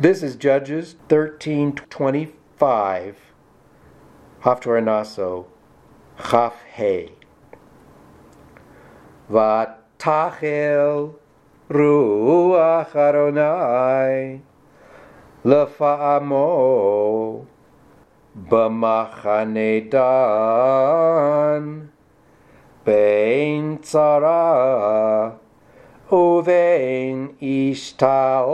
This is Judges 13:25. Haftor Naso, Chaf He. Vatachel ruach Aronai lefa'amo b'machane dan. Bein tzara. Uvein ishtao